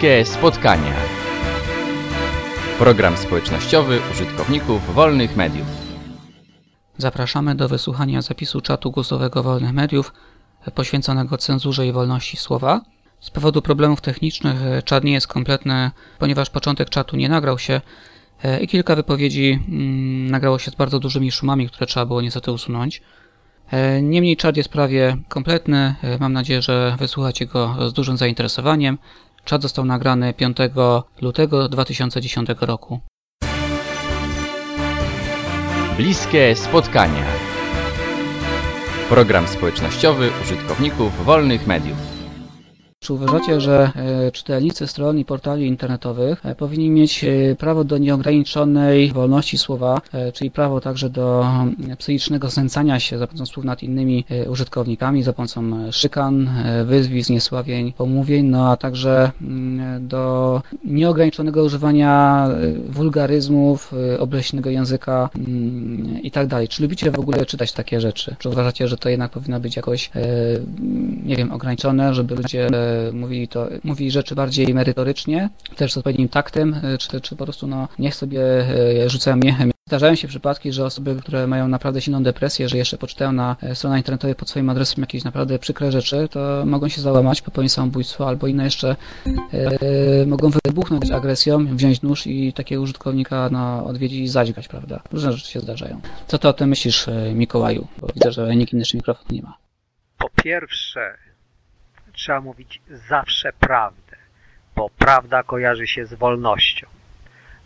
Bliskie spotkania. Program społecznościowy użytkowników wolnych mediów. Zapraszamy do wysłuchania zapisu czatu głosowego wolnych mediów poświęconego cenzurze i wolności słowa. Z powodu problemów technicznych czat nie jest kompletny, ponieważ początek czatu nie nagrał się i kilka wypowiedzi mm, nagrało się z bardzo dużymi szumami, które trzeba było niestety usunąć. Niemniej czat jest prawie kompletny. Mam nadzieję, że wysłuchacie go z dużym zainteresowaniem. Czat został nagrany 5 lutego 2010 roku. Bliskie spotkania. Program społecznościowy użytkowników wolnych mediów. Czy uważacie, że e, czytelnicy stron i portali internetowych e, powinni mieć e, prawo do nieograniczonej wolności słowa, czyli prawo także do psychicznego znęcania się za pomocą słów nad innymi użytkownikami, za pomocą szykan, wyzwisk, niesławień, pomówień, no a także mm, do nieograniczonego używania wulgaryzmów, obleśnego języka mm, i tak dalej. Czy lubicie w ogóle czytać takie rzeczy? Czy uważacie, że to jednak powinno być jakoś, nie wiem, ograniczone, żeby ludzie mówili to, mówili rzeczy bardziej merytorycznie, też z odpowiednim taktem, e, czy, czy po prostu no, niech sobie e, rzucają miechem. Zdarzają się przypadki, że osoby, które mają naprawdę silną depresję, że jeszcze poczytają na e, stronach internetowych pod swoim adresem jakieś naprawdę przykre rzeczy, to mogą się załamać, popełnić samobójstwo albo inne jeszcze mogą wybuchnąć agresją, wziąć nóż i takiego użytkownika no, odwiedzić i zadźgać, prawda? Różne rzeczy się zdarzają. Co ty o tym myślisz, Mikołaju? Bo widzę, że nikt inny jeszcze mikrofon nie ma. Po pierwsze, trzeba mówić zawsze prawdę, bo prawda kojarzy się z wolnością.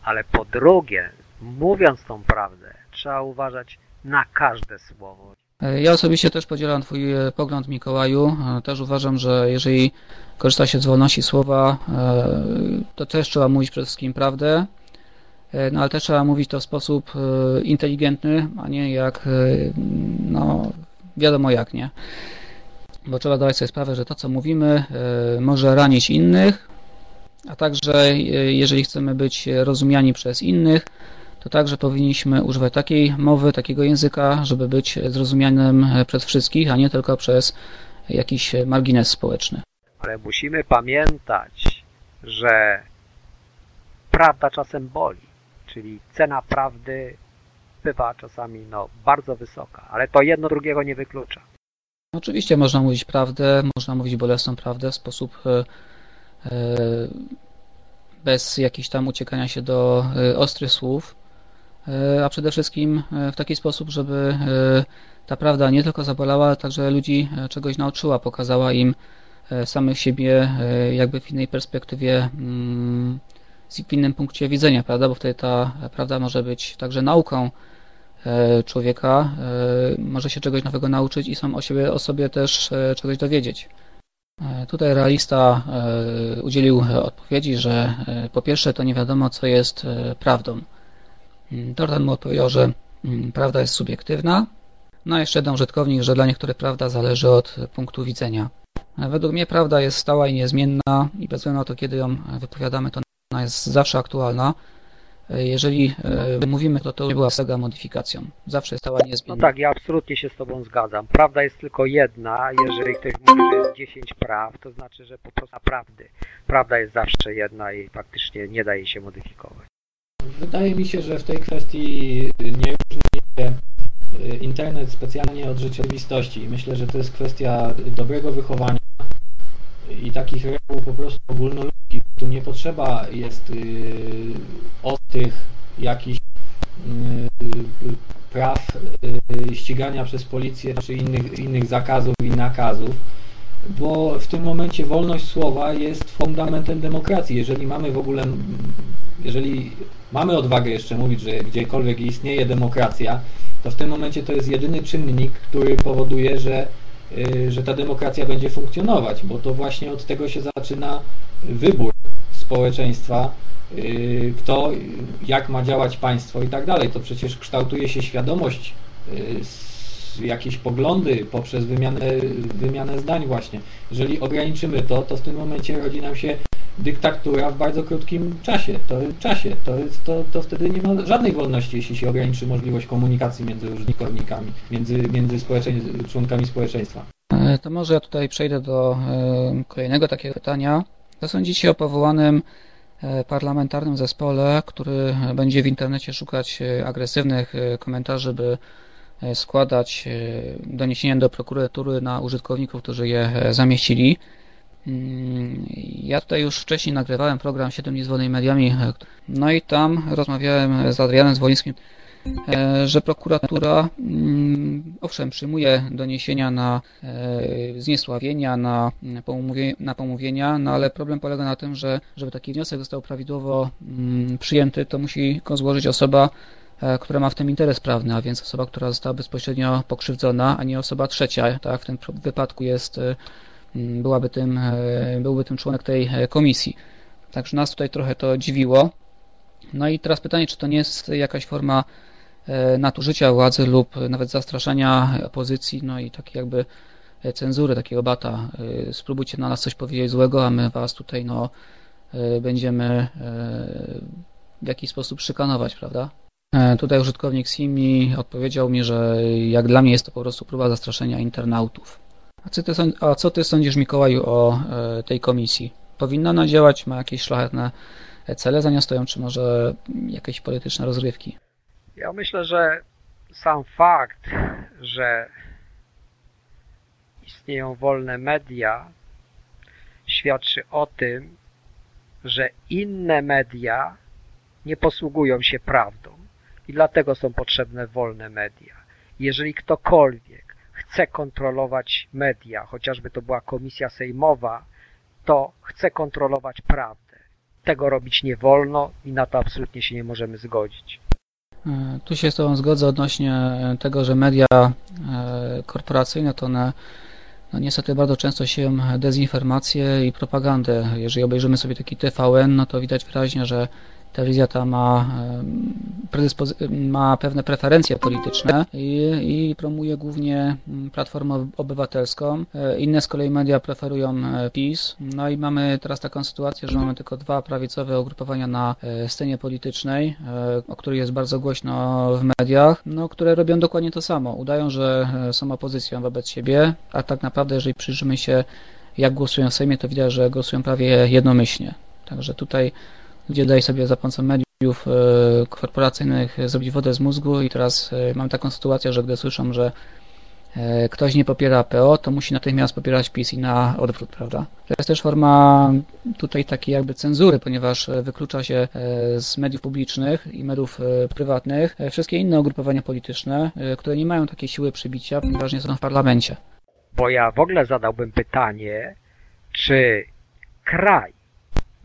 Ale po drugie, mówiąc tą prawdę, trzeba uważać na każde słowo. Ja osobiście też podzielam Twój e, pogląd, Mikołaju. E, też uważam, że jeżeli korzysta się z wolności słowa, e, to też trzeba mówić przede wszystkim prawdę, no ale też trzeba mówić to w sposób inteligentny, a nie jak, no wiadomo jak, nie bo trzeba dawać sobie sprawę, że to, co mówimy, e, może ranić innych, a także e, jeżeli chcemy być rozumiani przez innych, to także powinniśmy używać takiej mowy, takiego języka, żeby być zrozumianym przez wszystkich, a nie tylko przez jakiś margines społeczny. Ale musimy pamiętać, że prawda czasem boli, czyli cena prawdy bywa czasami no, bardzo wysoka, ale to jedno drugiego nie wyklucza. Oczywiście można mówić prawdę, można mówić bolesną prawdę w sposób e, e, bez jakichś tam uciekania się do e, ostrych słów, a przede wszystkim w taki sposób, żeby ta prawda nie tylko zabolała, ale także ludzi czegoś nauczyła, pokazała im samych siebie jakby w innej perspektywie, mm, w innym punkcie widzenia, prawda? Bo wtedy ta prawda może być także nauką, człowieka, e, może się czegoś nowego nauczyć i sam o, siebie, o sobie też e, czegoś dowiedzieć. Tutaj realista udzielił odpowiedzi, że po pierwsze to nie wiadomo, co jest prawdą. Dordan mu odpowiedział, że mm, prawda jest subiektywna, no a jeszcze jeden użytkownik, że dla niektórych prawda zależy od punktu widzenia. Według mnie prawda jest stała i niezmienna i bez względu na to, kiedy ją wypowiadamy, to ona jest zawsze aktualna. Jeżeli e, mówimy, to to była sega modyfikacją. Zawsze stała niezmienna. No tak, ja absolutnie się z Tobą zgadzam. Prawda jest tylko jedna. Jeżeli ktoś mówi, że jest 10 praw, to znaczy, że po prostu prawdy. Prawda jest zawsze jedna i faktycznie nie daje się modyfikować. Wydaje mi się, że w tej kwestii nie różni e, internet specjalnie od rzeczywistości. Myślę, że to jest kwestia dobrego wychowania i takich reguł po prostu ogólnoludzkich. Tu nie potrzeba jest yy, ostrych jakichś yy, praw yy, ścigania przez policję czy innych, innych zakazów i nakazów, bo w tym momencie wolność słowa jest fundamentem demokracji. Jeżeli mamy w ogóle, jeżeli mamy odwagę jeszcze mówić, że gdziekolwiek istnieje demokracja, to w tym momencie to jest jedyny czynnik, który powoduje, że że ta demokracja będzie funkcjonować, bo to właśnie od tego się zaczyna wybór społeczeństwa, y, kto, jak ma działać państwo i tak dalej. To przecież kształtuje się świadomość, y, jakieś poglądy poprzez wymianę, wymianę zdań właśnie. Jeżeli ograniczymy to, to w tym momencie rodzi nam się dyktatura w bardzo krótkim czasie. To, czasie. To, jest, to, to wtedy nie ma żadnej wolności, jeśli się ograniczy możliwość komunikacji między użytkownikami, między, między członkami społeczeństwa. E, to może ja tutaj przejdę do e, kolejnego takiego pytania. Sądzicie o powołanym parlamentarnym zespole, który będzie w internecie szukać agresywnych komentarzy, by składać doniesienia do prokuratury na użytkowników, którzy je zamieścili. Mm, ja tutaj już wcześniej nagrywałem program 7 dni mediami, no i tam rozmawiałem z Adrianem Zwolińskim, e, że prokuratura mm, owszem przyjmuje doniesienia na e, zniesławienia, na, na pomówienia, no ale problem polega na tym, że żeby taki wniosek został prawidłowo mm, przyjęty, to musi go złożyć osoba, e, która ma w tym interes prawny, a więc osoba, która została bezpośrednio pokrzywdzona, a nie osoba trzecia. Tak? W tym wypadku jest byłaby tym, e, byłby tym członek tej e, komisji. Także nas tutaj trochę to dziwiło. No i teraz pytanie, czy to nie jest jakaś forma e, nadużycia władzy lub nawet zastraszania opozycji, no i takiej jakby cenzury, takiego bata. Spróbujcie na nas coś powiedzieć złego, a my was tutaj no będziemy w jakiś sposób szykanować, prawda? Tutaj użytkownik Simi odpowiedział mi, że jak dla mnie jest to po prostu próba zastraszenia internautów. A co ty, a co ty sądzisz, Mikołaju, o e, tej komisji? Powinna ona działać? Ma jakieś szlachetne cele za nią stoją, czy może jakieś polityczne rozrywki? Ja myślę, że sam fakt, że istnieją wolne media, świadczy o tym, że inne media nie posługują się prawdą i dlatego są potrzebne wolne media. Jeżeli ktokolwiek chce kontrolować media, chociażby to była komisja sejmowa, to chce kontrolować prawdę. Tego robić nie wolno i na to absolutnie się nie możemy zgodzić. E, tu się z Tobą zgodzę odnośnie tego, że media e, korporacyjne to one no niestety bardzo często sieją dezinformację i propagandę. Jeżeli obejrzymy sobie taki TVN, no to widać wyraźnie, że telewizja ta ma, ma pewne preferencje polityczne i, i promuje głównie Platformę Obywatelską. E, inne z kolei media preferują e, PiS. No i mamy teraz taką sytuację, że mamy tylko dwa prawicowe ugrupowania na e, scenie politycznej, o których jest bardzo głośno w mediach, no, które robią dokładnie to samo. Udają, że są opozycją wobec siebie, a tak naprawdę, jeżeli przyjrzymy się, jak głosują w Sejmie, to widać, że głosują prawie jednomyślnie. Także tutaj Ludzie dają sobie za pomocą mediów e, korporacyjnych zrobić wodę z mózgu i teraz e, mam taką sytuację, że gdy słyszą, że e, ktoś nie popiera PO, to musi natychmiast popierać PiS i na odwrót, prawda? To jest też forma tutaj takiej jakby cenzury, ponieważ wyklucza się z mediów publicznych i mediów prywatnych wszystkie inne ugrupowania polityczne, które nie mają takiej siły przybicia, ponieważ nie są w parlamencie. Bo ja w ogóle zadałbym pytanie, czy kraj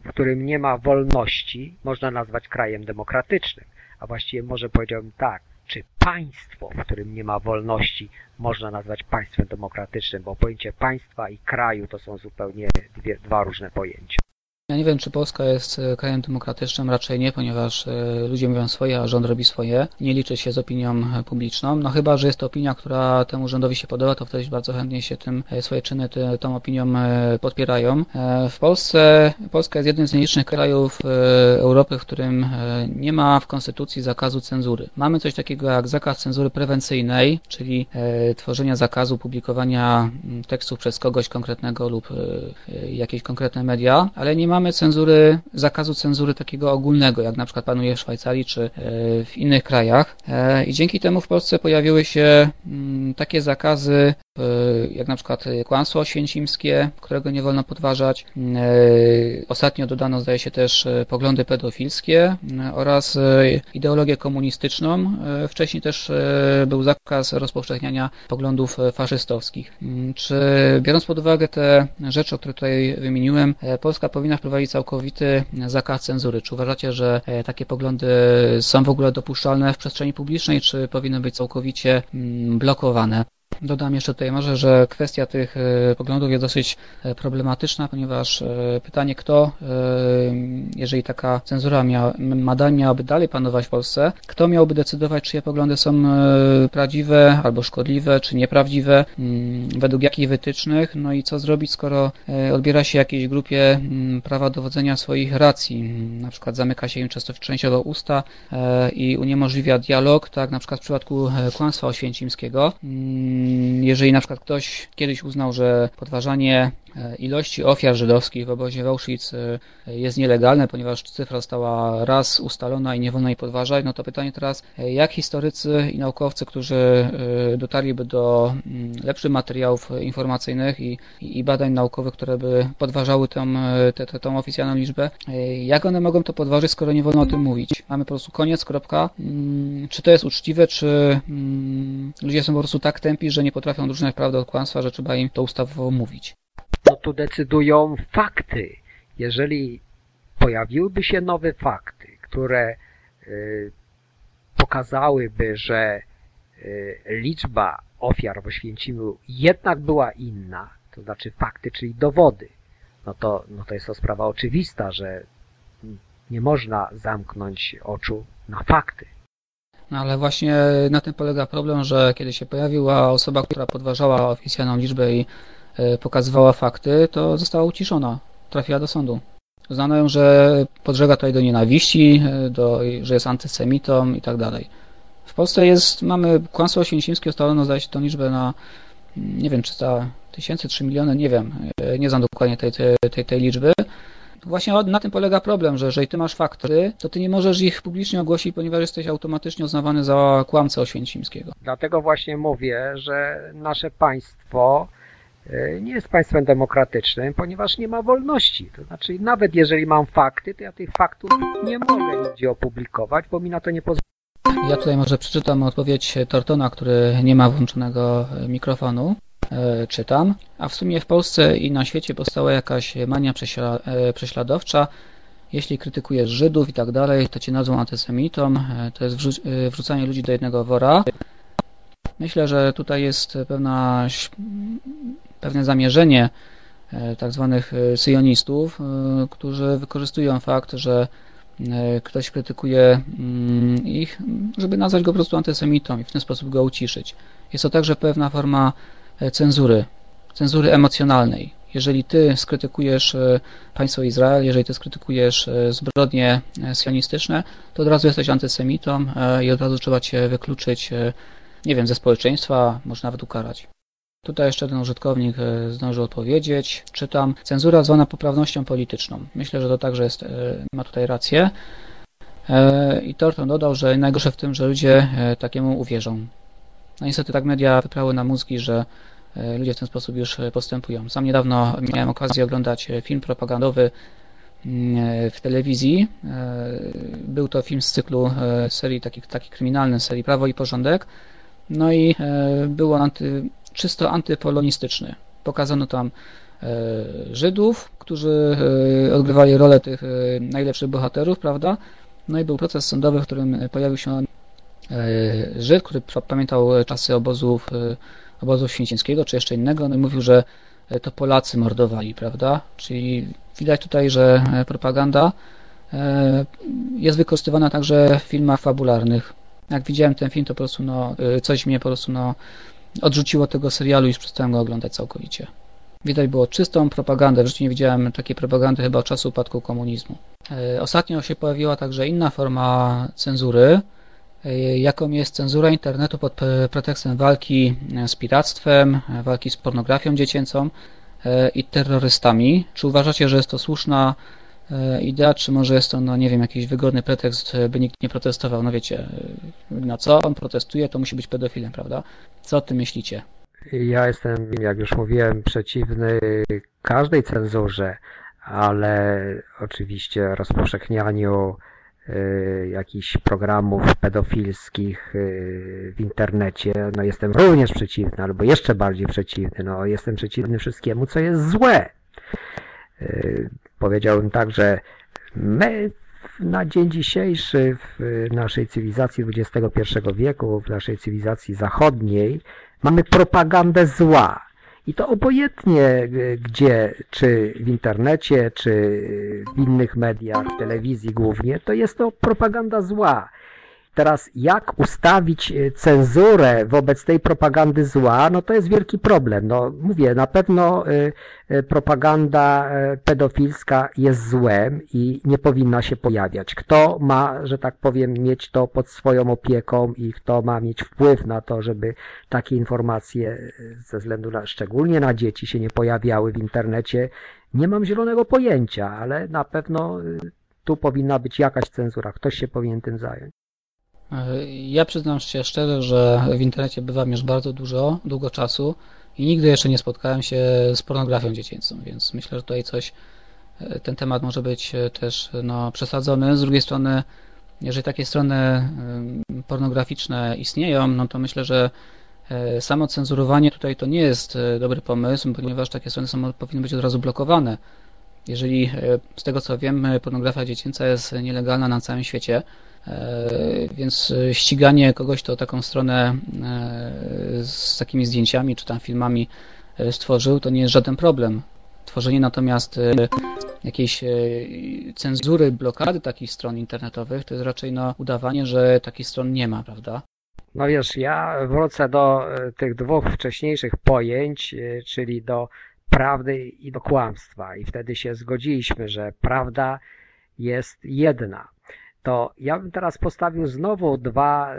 w którym nie ma wolności, można nazwać krajem demokratycznym. A właściwie może powiedziałbym tak, czy państwo, w którym nie ma wolności, można nazwać państwem demokratycznym, bo pojęcie państwa i kraju to są zupełnie dwie, dwa różne pojęcia. Ja nie wiem, czy Polska jest e, krajem demokratycznym, raczej nie, ponieważ e, ludzie mówią swoje, a rząd robi swoje. Nie liczy się z opinią e, publiczną. No chyba, że jest to opinia, która temu rządowi się podoba, to wtedy bardzo chętnie się tym, swoje czyny ty, tą opinią podpierają. W Polsce, Polska jest jednym z nielicznych krajów Europy, w którym nie ma w konstytucji zakazu cenzury. Mamy coś takiego jak zakaz cenzury prewencyjnej, czyli tworzenia zakazu publikowania tekstów przez kogoś konkretnego lub jakieś konkretne media, ale nie ma mamy cenzury, zakazu cenzury takiego ogólnego, jak na przykład panuje w Szwajcarii czy e, w innych krajach. E, I dzięki temu w Polsce pojawiły się mm, takie zakazy, jak na przykład kłamstwo oświęcimskie, którego nie wolno podważać. Ostatnio dodano, zdaje się, też poglądy pedofilskie oraz ideologię komunistyczną. Wcześniej też był zakaz rozpowszechniania poglądów faszystowskich. Czy biorąc pod uwagę te rzeczy, o których tutaj wymieniłem, Polska powinna wprowadzić całkowity zakaz cenzury. Czy uważacie, że takie poglądy są w ogóle dopuszczalne w przestrzeni publicznej, czy powinny być całkowicie mm, blokowane? Dodam jeszcze tutaj może, że kwestia tych e, poglądów jest dosyć e, problematyczna, ponieważ e, pytanie kto, jeżeli taka cenzura miała, miałaby dalej panować w Polsce, kto miałby decydować, czyje poglądy są prawdziwe albo szkodliwe, czy nieprawdziwe, mm, według jakich wytycznych, no i co zrobić, skoro odbiera się jakiejś grupie mm, prawa dowodzenia swoich racji, na przykład zamyka się im częściowo usta i uniemożliwia dialog, tak na przykład w przypadku kłamstwa oświęcimskiego, mm, jeżeli na przykład ktoś kiedyś uznał, że podważanie ilości ofiar żydowskich w obozie w Auschwitz e, jest nielegalne, ponieważ cyfra została raz ustalona i nie wolno jej podważać, no to pytanie teraz, jak historycy i naukowcy, którzy dotarliby do mm, lepszych materiałów informacyjnych i, i badań naukowych, które by podważały tę, oficjalną liczbę, jak one mogą to podważyć, skoro nie wolno o tym mówić? Mamy po prostu koniec, kropka. Mm, czy to jest uczciwe, czy mm, ludzie są po prostu tak tępi, że nie potrafią odróżniać prawdy od kłamstwa, że trzeba im to ustawowo mówić? Tu decydują fakty. Jeżeli pojawiłyby się nowe fakty, które y, pokazałyby, że y, liczba ofiar w Oświęcimiu jednak była inna, to znaczy fakty, czyli dowody, no to, no to jest to sprawa oczywista, że nie można zamknąć oczu na fakty. No ale właśnie na tym polega problem, że kiedy się pojawiła osoba, która podważała oficjalną liczbę i pokazywała fakty, to została uciszona, trafiła do sądu. Uznano ją, że podżega tutaj do nienawiści, e, do, że jest antysemitą i tak dalej. W Polsce jest, mamy kłamstwo oświęcimskie, ustalono zdaje się tą liczbę na, nie wiem, 300 tysięcy, 3 miliony, nie wiem, e, nie znam dokładnie tej, tej, tej liczby. Właśnie na tym polega problem, że jeżeli ty masz fakty, to ty nie możesz ich publicznie ogłosić, ponieważ jesteś automatycznie uznawany za kłamcę oświęcimskiego. Dlatego właśnie mówię, że nasze państwo e, nie jest państwem demokratycznym, ponieważ nie ma wolności. To znaczy, nawet jeżeli mam fakty, to ja tych faktów nie mogę nigdzie opublikować, bo mi na to nie pozwala. Ja tutaj może przeczytam odpowiedź Tortona, który nie ma włączonego mikrofonu. E, czytam, a w sumie w Polsce i na świecie powstała jakaś mania e, prześladowcza. Jeśli krytykujesz Żydów i tak dalej, to cię nazwą antysemitą, e, to jest wrzucanie ludzi do jednego wora. Myślę, że tutaj jest pewna, pewne zamierzenie tak zwanych syjonistów, którzy wykorzystują fakt, że ktoś krytykuje mm, ich, żeby nazwać go po prostu antysemitą i w ten sposób go uciszyć. Jest to także pewna forma E, cenzury, cenzury emocjonalnej. Jeżeli ty skrytykujesz e, państwo Izrael, jeżeli ty skrytykujesz e, zbrodnie sionistyczne, to od razu jesteś antysemitą i od razu trzeba cię wykluczyć, nie wiem, ze społeczeństwa, może nawet ukarać. Tutaj jeszcze jeden użytkownik zdążył odpowiedzieć. Czytam. Cenzura zwana poprawnością polityczną. Myślę, że to także jest, ma tutaj rację. I Thornton dodał, że najgorsze w tym, że ludzie takiemu uwierzą. No niestety tak media wyprały na mózgi, że e, ludzie w ten sposób już e, postępują. Sam niedawno miałem okazję oglądać e, film propagandowy mm, w telewizji. Był to film z cyklu serii takich, taki kryminalny, serii Prawo i Porządek. No i był on anty, czysto antypolonistyczny. Pokazano tam Żydów, którzy odgrywali rolę tych najlepszych bohaterów, prawda? No i był proces sądowy, w którym pojawił się E, Żyd, który pamiętał czasy obozów, e, obozu święcieńskiego, czy jeszcze innego, no i mówił, że e, to Polacy mordowali, prawda? Czyli widać tutaj, że propaganda jest wykorzystywana także w filmach fabularnych. Jak widziałem ten film, to po prostu no, coś mnie po prostu no, odrzuciło tego serialu i już przestałem go oglądać całkowicie. Widać było czystą propagandę. W życiu nie widziałem takiej propagandy chyba od czasu upadku komunizmu. Ostatnio się pojawiła także inna forma cenzury, E, jaką jest cenzura internetu pod pretekstem walki e, z piractwem, e, walki z pornografią dziecięcą i terrorystami. Czy uważacie, że jest to słuszna idea, czy może jest to, no nie wiem, jakiś wygodny pretekst, by nikt nie protestował? No wiecie, na co on protestuje, to musi być pedofilem, prawda? Co o tym myślicie? Ja jestem, jak już mówiłem, przeciwny każdej cenzurze, ale oczywiście rozpowszechnianiu Y, jakichś programów pedofilskich w internecie, no jestem również przeciwny, albo jeszcze bardziej przeciwny, no jestem przeciwny wszystkiemu, co jest złe. Y, powiedziałbym tak, że my na dzień dzisiejszy w naszej cywilizacji XXI wieku, w naszej cywilizacji zachodniej, mamy propagandę zła. I to obojętnie e, gdzie, czy w internecie, czy w innych mediach, w telewizji głównie, to jest to propaganda zła. Teraz jak ustawić e, cenzurę wobec tej propagandy zła, no to jest wielki problem. No mówię, na pewno e, e, propaganda pedofilska jest złem i nie powinna się pojawiać. Kto ma, że tak powiem, mieć to pod swoją opieką i kto ma mieć wpływ na to, żeby takie informacje ze względu na, szczególnie na dzieci się nie pojawiały w internecie, nie mam zielonego pojęcia, ale na pewno tu powinna być jakaś cenzura. Ktoś się powinien tym zająć. Ja przyznam się szczerze, że w internecie bywam już bardzo dużo, długo czasu i nigdy jeszcze nie spotkałem się z pornografią dziecięcą, więc myślę, że tutaj coś, e, ten temat może być e, też no, przesadzony. Z drugiej strony, jeżeli takie strony e, pornograficzne istnieją, no to myślę, że samo cenzurowanie tutaj to nie jest dobry pomysł, ponieważ takie strony są, powinny być od razu blokowane. Jeżeli z tego co wiem, pornografia dziecięca jest nielegalna na całym świecie, E, więc ściganie kogoś, kto taką stronę e, z takimi zdjęciami czy tam filmami e, stworzył, to nie jest żaden problem. Tworzenie natomiast jakiejś cenzury, blokady takich stron internetowych, to jest raczej no, udawanie, że takich stron nie ma, prawda? No wiesz, ja wrócę do tych dwóch wcześniejszych pojęć, czyli do prawdy i do kłamstwa. I wtedy się zgodziliśmy, że prawda jest jedna to ja bym teraz postawił znowu dwa e,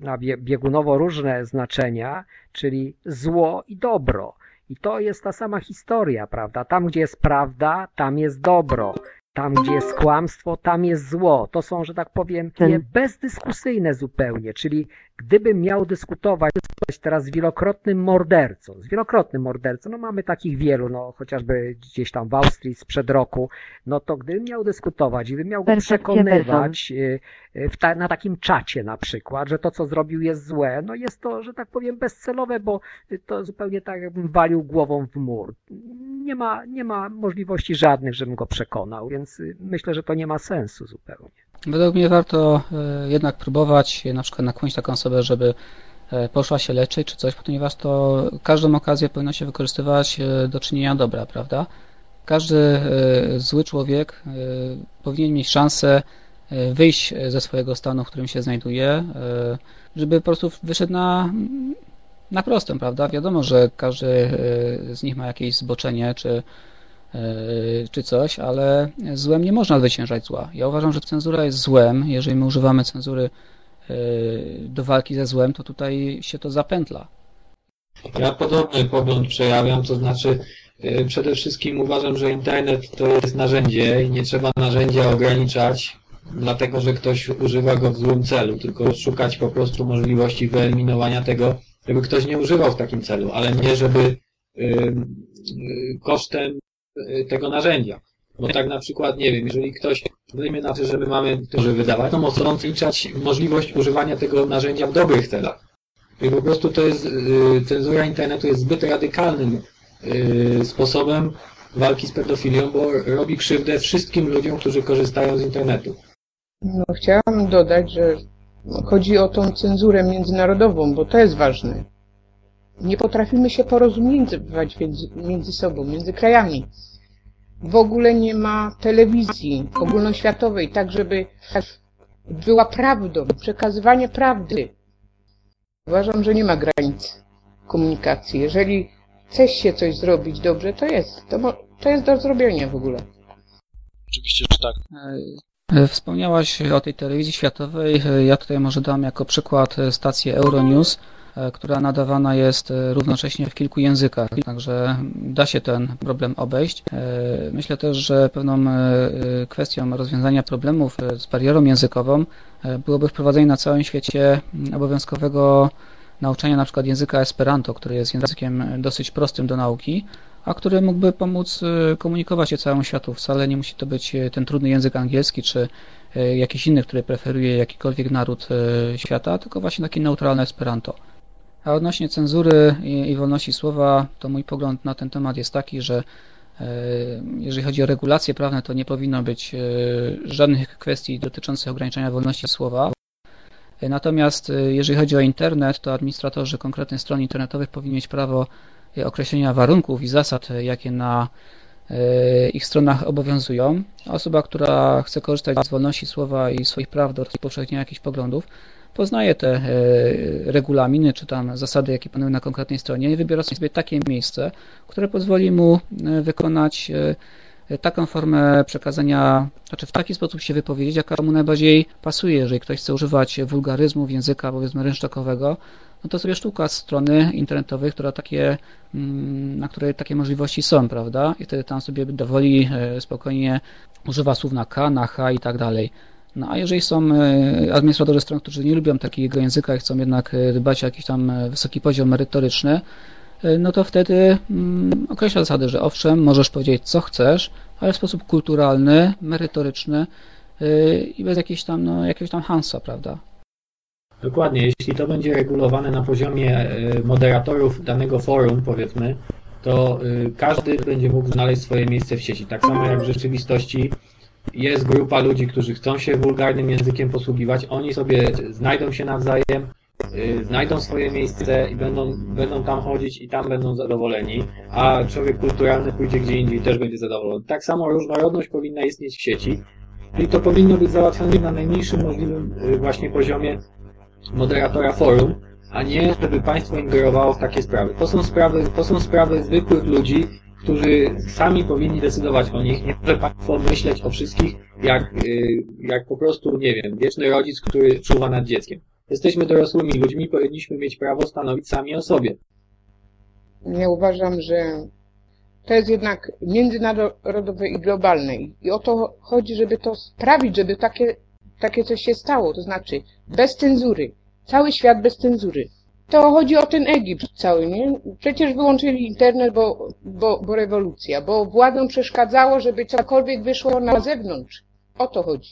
na biegunowo różne znaczenia, czyli zło i dobro. I to jest ta sama historia, prawda? Tam, gdzie jest prawda, tam jest dobro. Tam, gdzie jest kłamstwo, tam jest zło. To są, że tak powiem, nie bezdyskusyjne zupełnie. Czyli gdybym miał dyskutować, teraz z wielokrotnym mordercą, z wielokrotnym mordercą, no mamy takich wielu, no chociażby gdzieś tam w Austrii sprzed roku, no to gdybym miał dyskutować, gdybym miał go przekonywać y, y, ta, na takim czacie na przykład, że to, co zrobił jest złe, no jest to, że tak powiem, bezcelowe, bo to zupełnie tak jakbym walił głową w mur. Nie ma, nie ma możliwości żadnych, żebym go przekonał, więc y, myślę, że to nie ma sensu zupełnie. Według mnie warto e, jednak próbować na przykład nakłonić taką osobę, żeby e, poszła się leczyć czy coś, ponieważ to każdą okazję powinno się wykorzystywać e, do czynienia dobra, prawda? Każdy zły człowiek powinien mieć szansę wyjść ze swojego stanu, w którym się znajduje, żeby po prostu wyszedł na, na prostą, prawda? Wiadomo, że każdy z nich ma jakieś zboczenie, czy E, czy coś, ale złem nie można zwyciężać zła. Ja uważam, że cenzura jest złem. Jeżeli my używamy cenzury e, do walki ze złem, to tutaj się to zapętla. Ja podobny pogląd przejawiam, to znaczy e, przede wszystkim uważam, że internet to jest narzędzie i nie trzeba narzędzia ograniczać, dlatego że ktoś używa go w złym celu, tylko szukać po prostu możliwości wyeliminowania tego, żeby ktoś nie używał w takim celu, ale nie żeby kosztem Y, tego narzędzia. Bo tak na przykład, nie wiem, jeżeli ktoś, dajmy na to, że my mamy że wydawać, to mocno ograniczać możliwość używania tego narzędzia w dobrych celach. I po prostu to jest, y, cenzura internetu jest zbyt radykalnym y, sposobem walki z pedofilią, bo robi krzywdę wszystkim ludziom, którzy korzystają z internetu. No, chciałam dodać, że chodzi o tą cenzurę międzynarodową, bo to jest ważne. Nie potrafimy się porozumiewać między, między sobą, między krajami. W ogóle nie ma telewizji ogólnoświatowej, tak żeby była prawdą, przekazywanie prawdy. Uważam, że nie ma granic komunikacji. Jeżeli chce się coś zrobić dobrze, to jest. To, to jest do zrobienia w ogóle. Oczywiście, że tak. E, wspomniałaś o tej telewizji światowej. E, ja tutaj może dam jako przykład stację Euronews E, która nadawana jest równocześnie w kilku językach, także da się ten problem obejść. Myślę też, że pewną kwestią rozwiązania problemów z barierą językową byłoby wprowadzenie na całym świecie obowiązkowego nauczania na przykład języka Esperanto, który jest językiem dosyć prostym do nauki, a który mógłby pomóc komunikować się całemu światu. Wcale nie musi to być ten trudny język angielski, czy jakiś inny, który preferuje jakikolwiek naród świata, tylko właśnie taki neutralny Esperanto. A odnośnie cenzury i, wolności słowa, to mój pogląd na ten temat jest taki, że jeżeli chodzi o regulacje prawne, to nie powinno być żadnych kwestii dotyczących ograniczania wolności słowa. Natomiast jeżeli chodzi o internet, to administratorzy konkretnych stron internetowych powinni mieć prawo określenia warunków i zasad, jakie na ich stronach obowiązują. Osoba, która chce korzystać z wolności słowa i swoich praw do rozpowszechniania jakichś poglądów, poznaje te regulaminy czy tam zasady, jakie panują na konkretnej stronie i wybiera sobie takie miejsce, które pozwoli mu wykonać taką formę przekazania, znaczy w taki sposób się wypowiedzieć, jaka mu najbardziej pasuje. Jeżeli ktoś chce używać wulgaryzmów, języka powiedzmy rynsztokowego, no to sobie sztuka strony internetowej, która takie, mm, na której takie możliwości są, prawda? I wtedy tam sobie dowoli e, spokojnie używa słów na K, na H i tak dalej. No a jeżeli są e, administratorzy stron, którzy nie lubią takiego języka i chcą jednak e, dbać o jakiś tam wysoki poziom merytoryczny, no to wtedy mm, określa zasady, że owszem, możesz powiedzieć co chcesz, ale w sposób kulturalny, merytoryczny i bez jakiegoś tam, no, jakiegoś tam hansa, prawda? Dokładnie, jeśli to będzie regulowane na poziomie e, moderatorów danego forum, powiedzmy, to e, każdy będzie mógł znaleźć swoje miejsce w sieci. Tak samo jak w rzeczywistości jest grupa ludzi, którzy chcą się wulgarnym językiem posługiwać, oni sobie znajdą się nawzajem, e, znajdą swoje miejsce i będą, będą tam chodzić i tam będą zadowoleni, a człowiek kulturalny pójdzie gdzie indziej i też będzie zadowolony. Tak samo różnorodność powinna istnieć w sieci i to powinno być załatwione na najmniejszym możliwym właśnie poziomie moderatora forum, a nie żeby państwo ingerowało w takie sprawy. To są sprawy, to są sprawy zwykłych ludzi, którzy sami powinni decydować o nich. Nie może państwo myśleć o wszystkich jak, y, jak po prostu, nie wiem, wieczny rodzic, który czuwa nad dzieckiem. Jesteśmy dorosłymi ludźmi, powinniśmy mieć prawo stanowić sami o sobie. Ja uważam, że to jest jednak międzynarodowe i globalne. I o to chodzi, żeby to sprawić, żeby takie takie coś się stało, to znaczy bez cenzury. Cały świat bez cenzury. To chodzi o ten Egipt cały, nie? Przecież wyłączyli internet, bo, bo, bo rewolucja, bo władzom przeszkadzało, żeby cokolwiek wyszło na zewnątrz. O to chodzi.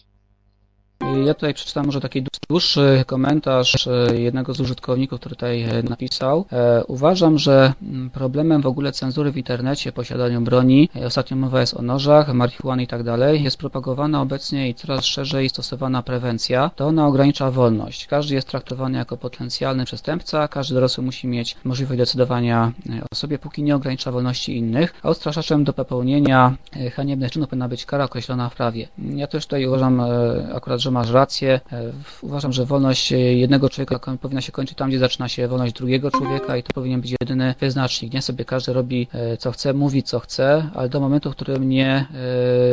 Ja tutaj przeczytam może taki dłuższy komentarz e, jednego z użytkowników, który tutaj e, napisał. E, uważam, że mm, problemem w ogóle cenzury w internecie, posiadaniu broni, ostatnio mowa jest o nożach, marihuany i tak dalej, jest propagowana obecnie i coraz szerzej stosowana prewencja. To ona ogranicza wolność. Każdy jest traktowany jako potencjalny przestępca, każdy dorosły musi mieć możliwość decydowania o sobie, póki nie ogranicza wolności innych, a odstraszaczem do popełnienia haniebnych czynów powinna być kara określona w prawie. Ja też tutaj uważam akurat, że masz rację. E, uważam, że wolność jednego człowieka powinna się kończyć tam, gdzie zaczyna się wolność drugiego człowieka i to powinien być jedyny wyznacznik. Nie sobie każdy robi e, co chce, mówi co chce, ale do momentu, w którym nie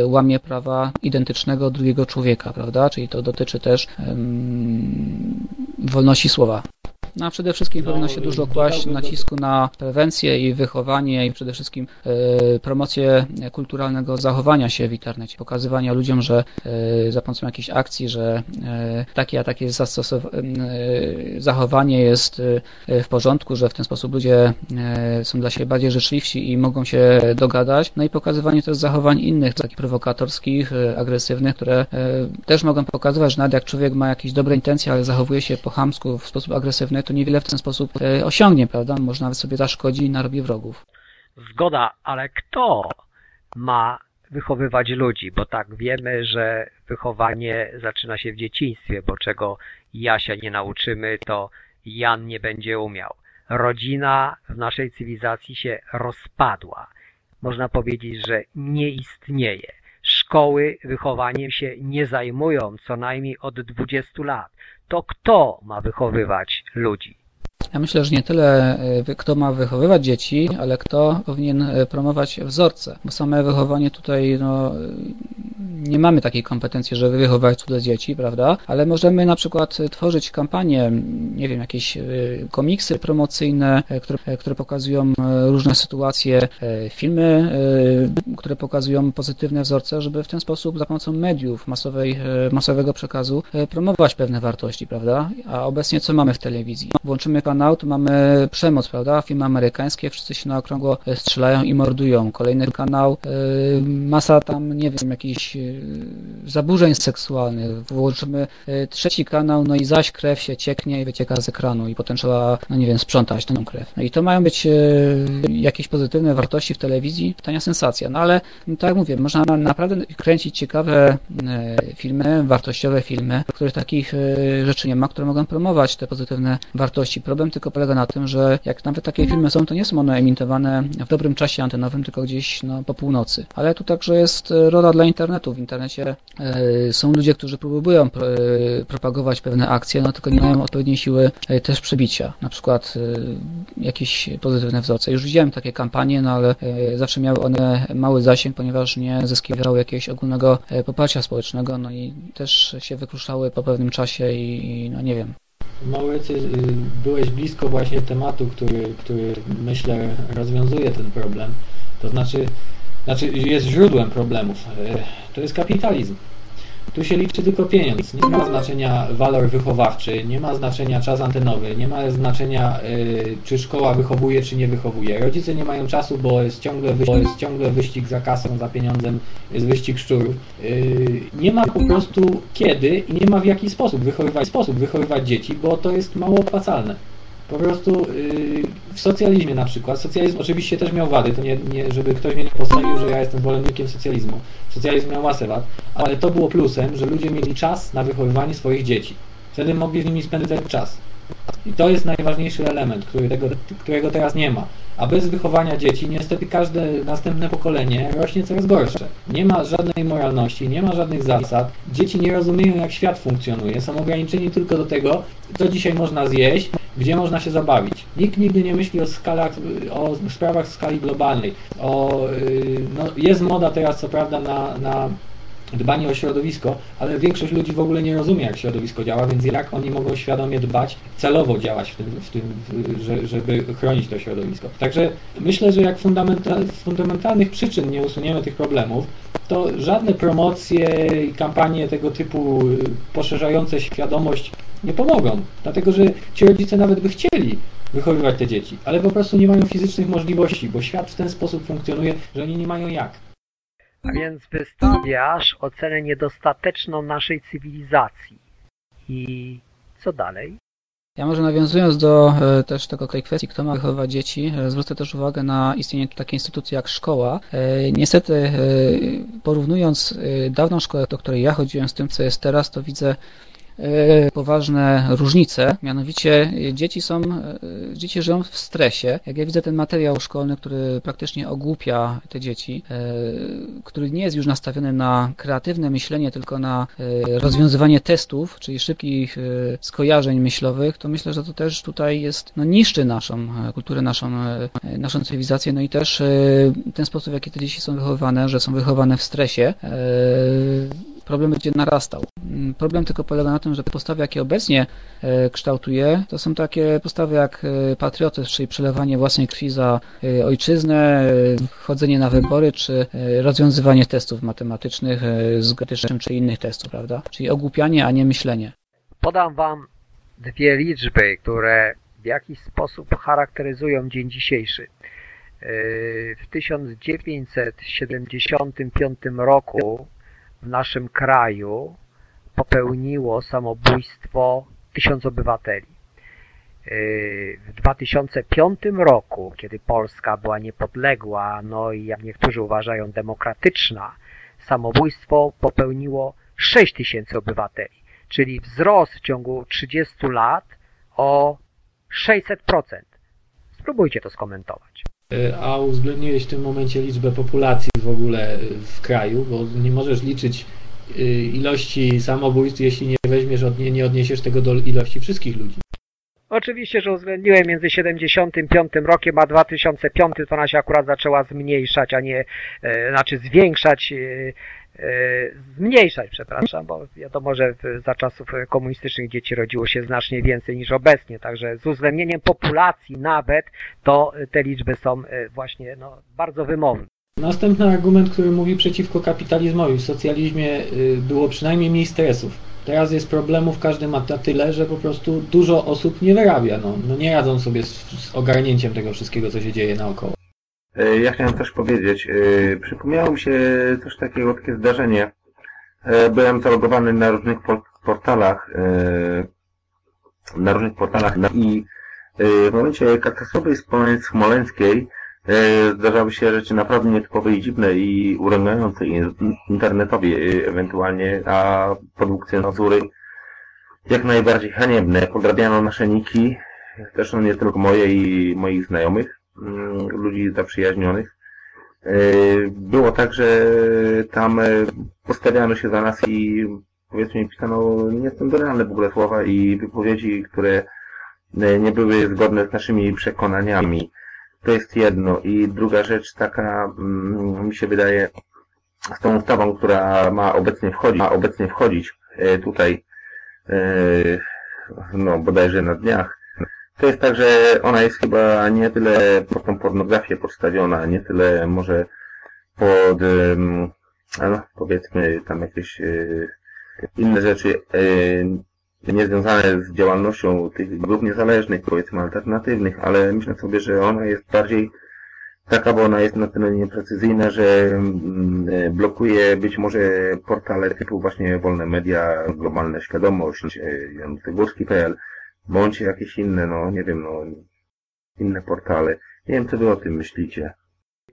e, łamie prawa identycznego drugiego człowieka, prawda? Czyli to dotyczy też um, wolności słowa. No a przede wszystkim no, powinno się dużo kłaść nacisku na prewencję i wychowanie i przede wszystkim e, promocję kulturalnego zachowania się w internecie, pokazywania ludziom, że e, za pomocą jakichś akcji, że e, takie a takie zachowanie jest w porządku, że w ten sposób ludzie są dla siebie bardziej życzliwsi i mogą się dogadać. No i pokazywanie też zachowań innych, takich prowokatorskich, agresywnych, które też mogą pokazywać, że nawet jak człowiek ma jakieś dobre intencje, ale zachowuje się po chamsku w sposób agresywny, to niewiele w ten sposób e, osiągnie, prawda? Może nawet sobie zaszkodzi i narobi wrogów. Zgoda, ale kto ma wychowywać ludzi? Bo tak wiemy, że wychowanie zaczyna się w dzieciństwie, bo czego Jasia nie nauczymy, to Jan nie będzie umiał. Rodzina w naszej cywilizacji się rozpadła. Można powiedzieć, że nie istnieje. Szkoły wychowaniem się nie zajmują co najmniej od 20 lat to kto ma wychowywać ludzi? Ja myślę, że nie tyle e, kto ma wychowywać dzieci, ale kto powinien e, promować wzorce, bo same wychowanie tutaj no, nie mamy takiej kompetencji, żeby wychować cudze dzieci, prawda? Ale możemy na przykład tworzyć kampanie, nie wiem, jakieś e, komiksy promocyjne, które, które pokazują różne sytuacje, filmy, które pokazują pozytywne wzorce, żeby w ten sposób za pomocą mediów masowej, masowego przekazu promować pewne wartości, prawda? A obecnie co mamy w telewizji? Włączymy kanał, to mamy przemoc, prawda? Filmy amerykańskie, wszyscy się na okrągło strzelają i mordują. Kolejny kanał, y, masa tam, nie wiem, jakichś y, zaburzeń seksualnych, włączymy trzeci kanał, no i zaś krew się cieknie i wycieka z ekranu i potem trzeba, no nie wiem, sprzątać tę krew. No i to mają być jakieś pozytywne wartości w telewizji, tania sensacja. No ale, no tak jak mówię, można naprawdę kręcić ciekawe filmy, wartościowe filmy, w których takich rzeczy nie ma, które mogą promować te pozytywne wartości. Problem tylko polega na tym, że jak nawet takie filmy są, to nie są one emitowane w dobrym czasie antenowym, tylko gdzieś no, po północy. Ale tu także jest e, rola dla internetu. W internecie e, są ludzie, którzy próbują e, propagować pewne akcje, no tylko nie mają odpowiedniej siły też przebicia. Na przykład jakieś pozytywne wzorce. Już widziałem takie kampanie, no ale zawsze miały one mały zasięg, ponieważ nie zyskiwały jakiegoś ogólnego poparcia społecznego, no i też się wykruszały po pewnym czasie i no nie wiem, Maurycy, byłeś blisko właśnie tematu, który, który myślę rozwiązuje ten problem. To znaczy, znaczy jest źródłem problemów. Y, to jest kapitalizm. Tu się liczy tylko pieniądz. Nie ma znaczenia walor wychowawczy, nie ma znaczenia czas antenowy, nie ma znaczenia y, czy szkoła wychowuje, czy nie wychowuje. Rodzice nie mają czasu, bo jest ciągle, wyścig, jest ciągle wyścig za kasą, za pieniądzem, jest wyścig szczurów. Y, nie ma po prostu kiedy i nie ma w jaki sposób wychowywać, sposób wychowywać dzieci, bo to jest mało opłacalne. Po prostu yy, w socjalizmie na przykład, socjalizm oczywiście też miał wady, to nie, nie, żeby ktoś mnie nie postawił, że ja jestem zwolennikiem socjalizmu. Socjalizm miał masę wad, ale to było plusem, że ludzie mieli czas na wychowywanie swoich dzieci. Wtedy mogli z nimi spędzać czas. I to jest najważniejszy element, którego, którego teraz nie ma. A bez wychowania dzieci niestety każde następne pokolenie rośnie coraz gorsze. Nie ma żadnej moralności, nie ma żadnych zasad. Dzieci nie rozumieją jak świat funkcjonuje. Są ograniczeni tylko do tego, co dzisiaj można zjeść, gdzie można się zabawić. Nikt nigdy nie myśli o skalach, o sprawach w skali globalnej. O, y, no, jest moda teraz co prawda na, na dbanie o środowisko, ale większość ludzi w ogóle nie rozumie, jak środowisko działa, więc jak oni mogą świadomie dbać, celowo działać w tym, w tym żeby chronić to środowisko. Także myślę, że jak fundamental, fundamentalnych przyczyn nie usuniemy tych problemów, to żadne promocje i kampanie tego typu poszerzające świadomość nie pomogą, dlatego że ci rodzice nawet by chcieli wychowywać te dzieci, ale po prostu nie mają fizycznych możliwości, bo świat w ten sposób funkcjonuje, że oni nie mają jak. A więc wystawiasz ocenę niedostateczną naszej cywilizacji. I co dalej? Ja może nawiązując do e, też tego, tej kwestii, kto ma wychowywać dzieci, e, zwrócę też uwagę na istnienie takiej instytucji jak szkoła. E, niestety, porównując dawną szkołę, do której ja chodziłem z tym, co jest teraz, to widzę poważne różnice, mianowicie dzieci są, e, dzieci żyją w stresie. Jak ja widzę ten materiał szkolny, który praktycznie ogłupia te dzieci, e, który nie jest już nastawiony na kreatywne myślenie, tylko na rozwiązywanie testów, czyli szybkich skojarzeń myślowych, to myślę, że to też tutaj jest, no niszczy naszą kulturę, naszą, naszą cywilizację, no i też ten sposób, w jaki te dzieci są wychowywane, że są wychowane w stresie, problem będzie narastał. Mm, problem tylko polega na tym, że postawy, jakie obecnie e, kształtuje, to są takie postawy jak e, patriotyzm, czyli przelewanie własnej krwi za e, ojczyznę, chodzenie na wybory, czy rozwiązywanie testów matematycznych, zgodycznym, czy innych testów, prawda? Czyli ogłupianie, a nie myślenie. Podam Wam dwie liczby, które w jakiś sposób charakteryzują dzień dzisiejszy. W 1975 roku w naszym kraju popełniło samobójstwo tysiąc obywateli. Yy, w 2005 roku, kiedy Polska była niepodległa, no i jak niektórzy uważają demokratyczna, samobójstwo popełniło 6 tysięcy obywateli, czyli wzrost w ciągu 30 lat o 600%. Spróbujcie to skomentować. E, a uwzględniłeś w tym momencie liczbę populacji w ogóle e, w kraju, bo nie możesz liczyć e, ilości samobójstw, jeśli nie weźmiesz, nie odniesiesz tego do ilości wszystkich ludzi. Oczywiście, że uwzględniłem między 75 rokiem a 2005 to ona się akurat zaczęła zmniejszać, a nie, e, znaczy zwiększać e, zmniejszać, przepraszam, bo wiadomo, że za czasów komunistycznych dzieci rodziło się znacznie więcej niż obecnie, także z uwzględnieniem populacji nawet, to te liczby są e, właśnie no, bardzo wymowne. Następny argument, który mówi przeciwko kapitalizmowi. W socjalizmie y, było przynajmniej mniej stresów. Teraz jest problemów, każdy ma tyle, że po prostu dużo osób nie wyrabia. No, no nie radzą sobie z, z ogarnięciem tego wszystkiego, co się dzieje naokoło. E, ja chciałem też powiedzieć, e, przypomniało mi się też takiego takie zdarzenie. E, byłem zalogowany na różnych portalach, na różnych portalach i w momencie katastrofy smoleńskiej zdarzały się rzeczy naprawdę nietypowe i dziwne i urągające internetowi ewentualnie, a podług cenzury jak najbardziej haniebne. Podrabiano nasze niki, zresztą nie tylko moje i moich znajomych, ludzi zaprzyjaźnionych. E, było tak, że tam e, postawiano się za nas i powiedzmy pisano niecenzuralne w ogóle słowa i wypowiedzi, które e, nie były zgodne z naszymi przekonaniami. To jest jedno. I druga rzecz taka, mm, mi się wydaje, z tą ustawą, która ma obecnie wchodzić, ma obecnie wchodzić tutaj, no bodajże na dniach, to jest tak, że ona jest chyba nie tyle pod tą pornografię postawiona, nie tyle może pod, no, powiedzmy, tam jakieś e, inne rzeczy e, niezwiązane z działalnością tych grup niezależnych, powiedzmy alternatywnych, ale myślę sobie, że ona jest bardziej taka, bo ona jest na tyle nieprecyzyjna, że e, blokuje być może portale typu właśnie Wolne Media, Globalna Świadomość, janusygórski.pl, bądź jakieś inne, no nie wiem, no inne portale. Nie wiem, co wy o tym myślicie.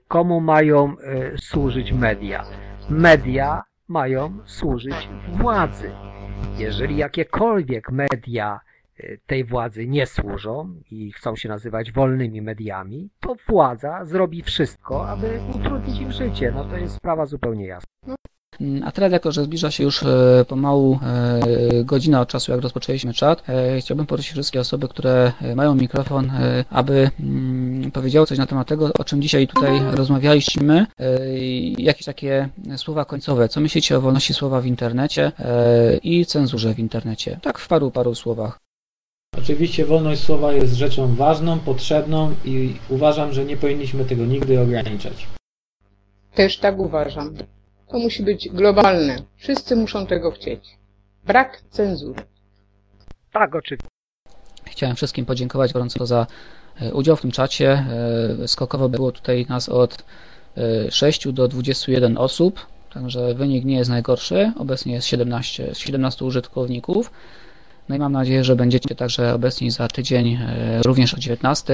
Komu mają y, służyć media? Media mają służyć władzy. Jeżeli jakiekolwiek media y, tej władzy nie służą i chcą się nazywać wolnymi mediami, to władza zrobi wszystko, aby utrudnić im życie. No to jest sprawa zupełnie jasna. Mm, a teraz, jako że zbliża się już e, pomału e, godzina od czasu, jak rozpoczęliśmy czat, e, chciałbym prosić wszystkie osoby, które mają mikrofon, aby mm, powiedziały coś na temat tego, o czym dzisiaj tutaj rozmawialiśmy. Jakieś takie słowa końcowe. Co myślicie o wolności słowa w internecie i cenzurze w internecie? Tak w paru, paru słowach. Oczywiście wolność słowa jest rzeczą ważną, potrzebną i uważam, że nie powinniśmy tego nigdy ograniczać. Też tak uważam. To musi być globalne. Wszyscy muszą tego chcieć. Brak cenzury. Tak, oczywiście. Chciałem wszystkim podziękować gorąco za e, udział w tym czacie. E, skokowo było tutaj nas od 6 e, do 21 osób, także wynik nie jest najgorszy. Obecnie jest 17, 17 użytkowników. No i mam nadzieję, że będziecie także obecni za tydzień również o 19.